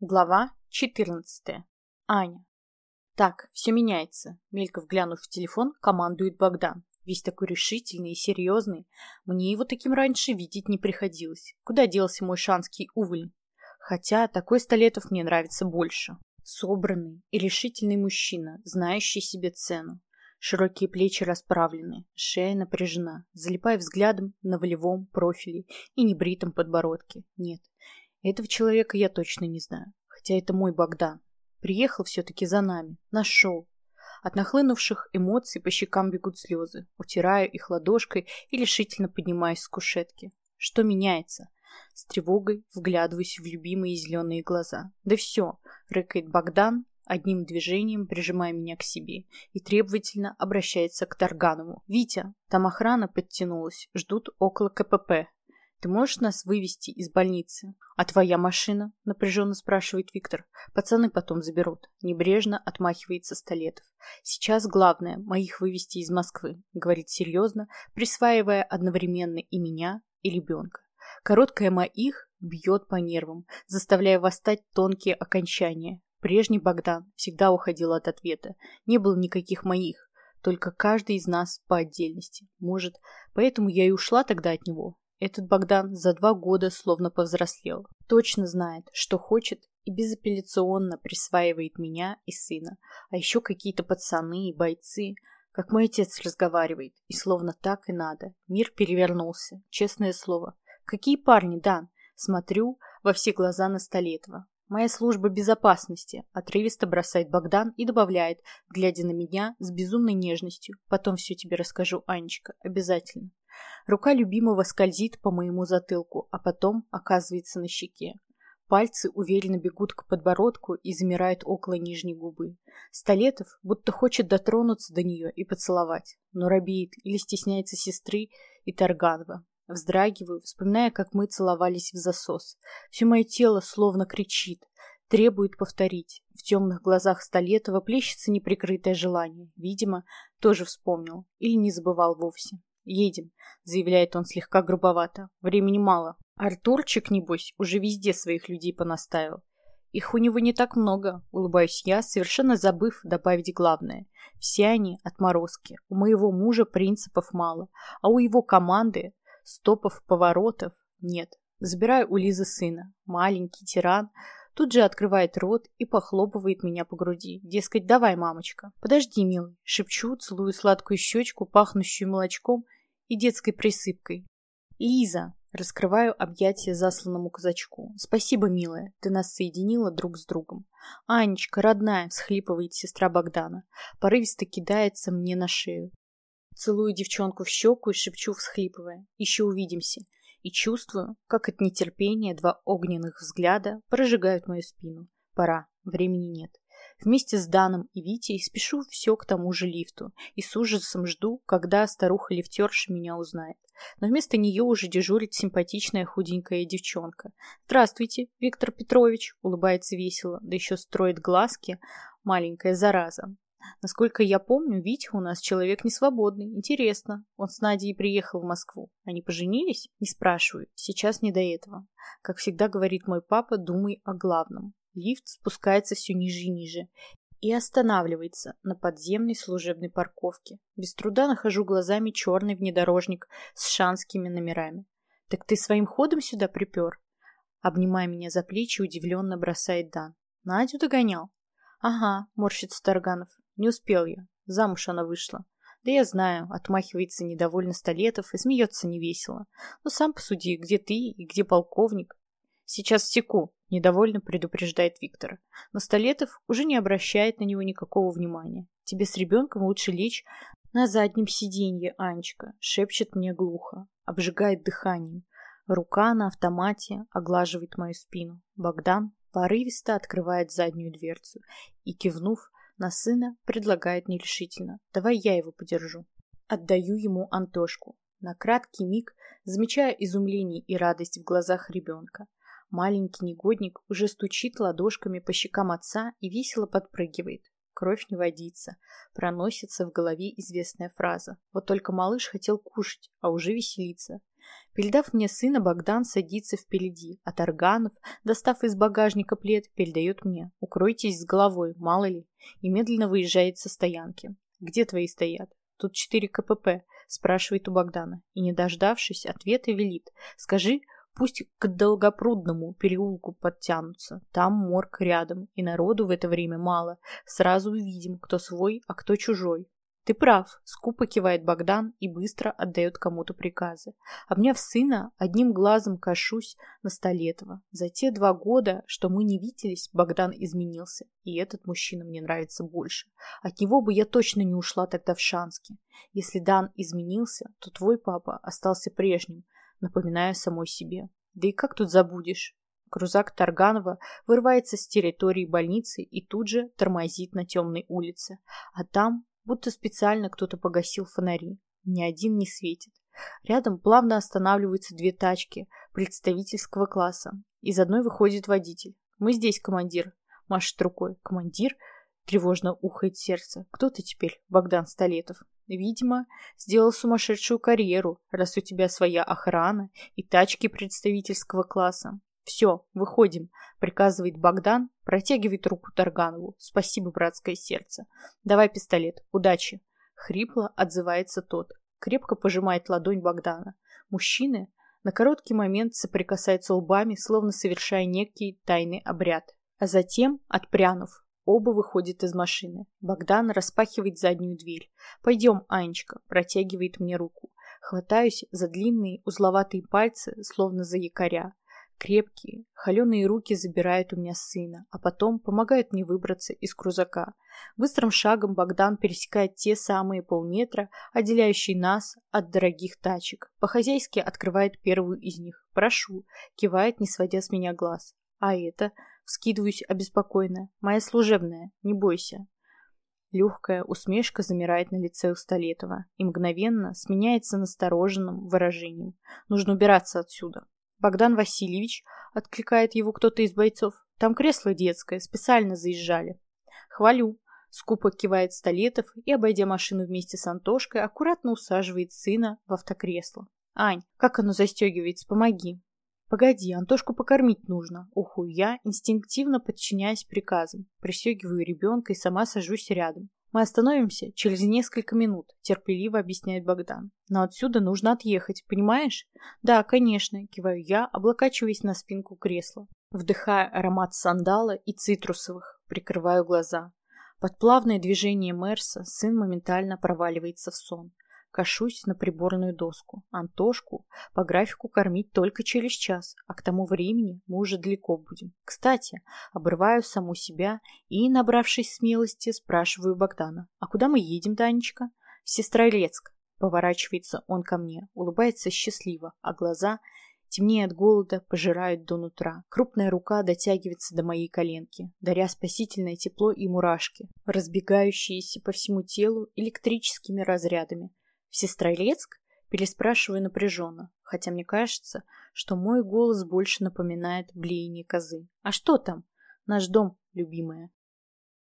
Глава 14. Аня. Так, все меняется. Мельков глянув в телефон, командует Богдан. Весь такой решительный и серьезный. Мне его таким раньше видеть не приходилось. Куда делся мой шанский уволень? Хотя такой Столетов мне нравится больше. Собранный и решительный мужчина, знающий себе цену. Широкие плечи расправлены, шея напряжена, залипая взглядом на волевом профиле и небритом подбородке. Нет, этого человека я точно не знаю. Хотя это мой Богдан. Приехал все-таки за нами. Нашел. От нахлынувших эмоций по щекам бегут слезы. Утираю их ладошкой и решительно поднимаюсь с кушетки. Что меняется? С тревогой вглядываюсь в любимые зеленые глаза. Да все, рыкает Богдан, одним движением прижимая меня к себе и требовательно обращается к Тарганову. «Витя, там охрана подтянулась, ждут около КПП. Ты можешь нас вывести из больницы? А твоя машина? Напряженно спрашивает Виктор. Пацаны потом заберут. Небрежно отмахивается Столетов. Сейчас главное моих вывести из Москвы, говорит серьезно, присваивая одновременно и меня, и ребенка. Короткое моих бьет по нервам, заставляя восстать тонкие окончания. Прежний Богдан всегда уходил от ответа. Не было никаких моих, только каждый из нас по отдельности. Может, поэтому я и ушла тогда от него, этот Богдан за два года словно повзрослел. Точно знает, что хочет и безапелляционно присваивает меня и сына. А еще какие-то пацаны и бойцы. Как мой отец разговаривает. И словно так и надо. Мир перевернулся. Честное слово. Какие парни, Дан? Смотрю во все глаза на Столетова. Моя служба безопасности, отрывисто бросает Богдан и добавляет, глядя на меня с безумной нежностью. Потом все тебе расскажу, Анечка, обязательно. Рука любимого скользит по моему затылку, а потом оказывается на щеке. Пальцы уверенно бегут к подбородку и замирают около нижней губы. Столетов будто хочет дотронуться до нее и поцеловать, но робеет или стесняется сестры и Тарганова. Вздрагиваю, вспоминая, как мы целовались в засос. Все мое тело словно кричит, требует повторить. В темных глазах Столетова плещется неприкрытое желание. Видимо, тоже вспомнил или не забывал вовсе. «Едем», — заявляет он слегка грубовато. «Времени мало. Артурчик, небось, уже везде своих людей понаставил. Их у него не так много, улыбаюсь я, совершенно забыв добавить главное. Все они отморозки. У моего мужа принципов мало, а у его команды стопов поворотов нет. Забираю у Лизы сына. Маленький тиран тут же открывает рот и похлопывает меня по груди. Дескать, давай, мамочка. Подожди, милый. Шепчу, целую сладкую щечку, пахнущую молочком и детской присыпкой. «Лиза!» — раскрываю объятия засланному казачку. «Спасибо, милая, ты нас соединила друг с другом». «Анечка, родная!» — всхлипывает сестра Богдана. Порывисто кидается мне на шею. Целую девчонку в щеку и шепчу, всхлипывая. «Еще увидимся!» И чувствую, как от нетерпения два огненных взгляда прожигают мою спину. Пора, времени нет. Вместе с Даном и Витей спешу все к тому же лифту и с ужасом жду, когда старуха-лифтерша меня узнает. Но вместо нее уже дежурит симпатичная худенькая девчонка. «Здравствуйте, Виктор Петрович!» — улыбается весело, да еще строит глазки. Маленькая зараза. Насколько я помню, Витя у нас человек несвободный. Интересно, он с Надей приехал в Москву. Они поженились? Не спрашиваю. Сейчас не до этого. Как всегда говорит мой папа, думай о главном. Лифт спускается все ниже и ниже и останавливается на подземной служебной парковке. Без труда нахожу глазами черный внедорожник с шанскими номерами. «Так ты своим ходом сюда припер?» Обнимая меня за плечи, удивленно бросает Дан. «Надю догонял?» «Ага», — морщится Тарганов. «Не успел я. Замуж она вышла». «Да я знаю», — отмахивается недовольно Столетов и смеется невесело. «Но сам посуди, где ты и где полковник?» «Сейчас секу», — недовольно предупреждает Виктор. Но Столетов уже не обращает на него никакого внимания. «Тебе с ребенком лучше лечь на заднем сиденье, Анечка», — шепчет мне глухо, обжигает дыханием. Рука на автомате оглаживает мою спину. Богдан порывисто открывает заднюю дверцу и, кивнув на сына, предлагает нерешительно. «Давай я его подержу». Отдаю ему Антошку. На краткий миг замечая изумление и радость в глазах ребенка. Маленький негодник уже стучит ладошками по щекам отца и весело подпрыгивает. Кровь не водится. Проносится в голове известная фраза. Вот только малыш хотел кушать, а уже веселиться. Передав мне сына, Богдан садится впереди, а Тарганов, достав из багажника плед, передает мне. Укройтесь с головой, мало ли. И медленно выезжает со стоянки. Где твои стоят? Тут четыре КПП, спрашивает у Богдана. И, не дождавшись ответа, велит. Скажи, пусть к Долгопрудному переулку подтянутся. Там морг рядом, и народу в это время мало. Сразу увидим, кто свой, а кто чужой. «Ты прав», — скупо кивает Богдан и быстро отдает кому-то приказы. Обняв сына, одним глазом кашусь на Столетова. За те два года, что мы не виделись, Богдан изменился, и этот мужчина мне нравится больше. От него бы я точно не ушла тогда в Шанске. Если Дан изменился, то твой папа остался прежним, напоминая самой себе. Да и как тут забудешь? Крузак Тарганова вырывается с территории больницы и тут же тормозит на темной улице. А там будто специально кто-то погасил фонари. Ни один не светит. Рядом плавно останавливаются две тачки представительского класса. Из одной выходит водитель. «Мы здесь, командир», — машет рукой. «Командир?» — тревожно ухает сердце. «Кто ты теперь, Богдан Столетов?» «Видимо, сделал сумасшедшую карьеру, раз у тебя своя охрана и тачки представительского класса. «Все, выходим», — приказывает Богдан, протягивает руку Тарганову. «Спасибо, братское сердце. Давай пистолет. Удачи». Хрипло отзывается тот. Крепко пожимает ладонь Богдана. Мужчины на короткий момент соприкасаются лбами, словно совершая некий тайный обряд. А затем, отпрянув, оба выходят из машины. Богдан распахивает заднюю дверь. «Пойдем, Анечка», протягивает мне руку. Хватаюсь за длинные узловатые пальцы, словно за якоря. Крепкие, холеные руки забирают у меня сына, а потом помогают мне выбраться из крузака. Быстрым шагом Богдан пересекает те самые полметра, отделяющие нас от дорогих тачек. По-хозяйски открывает первую из них. «Прошу», кивает, не сводя с меня глаз. «А это?» Вскидываюсь обеспокоенно. «Моя служебная, не бойся». Легкая усмешка замирает на лице у Столетова и мгновенно сменяется настороженным выражением. Нужно убираться отсюда. Богдан Васильевич, откликает его кто-то из бойцов. Там кресло детское, специально заезжали. Хвалю. Скупо кивает Столетов и, обойдя машину вместе с Антошкой, аккуратно усаживает сына в автокресло. «Ань, как оно застегивается? Помоги!» «Погоди, Антошку покормить нужно!» Уху я, инстинктивно подчиняясь приказам. Пристегиваю ребенка и сама сажусь рядом. Мы остановимся через несколько минут, терпеливо объясняет Богдан. Но отсюда нужно отъехать, понимаешь? Да, конечно, киваю я, облокачиваясь на спинку кресла. Вдыхая аромат сандала и цитрусовых, прикрываю глаза. Под плавное движение Мерса сын моментально проваливается в сон. Кашусь на приборную доску. Антошку по графику кормить только через час, а к тому времени мы уже далеко будем. Кстати, обрываю саму себя и, набравшись смелости, спрашиваю Богдана. «А куда мы едем, Данечка?» «В Сестрорецк». Поворачивается он ко мне, улыбается счастливо, а глаза темнее от голода, пожирают до нутра. Крупная рука дотягивается до моей коленки, даря спасительное тепло и мурашки, разбегающиеся по всему телу электрическими разрядами. Сестрорецк? Переспрашиваю напряженно, хотя мне кажется, что мой голос больше напоминает блеяние козы. А что там? Наш дом, любимая.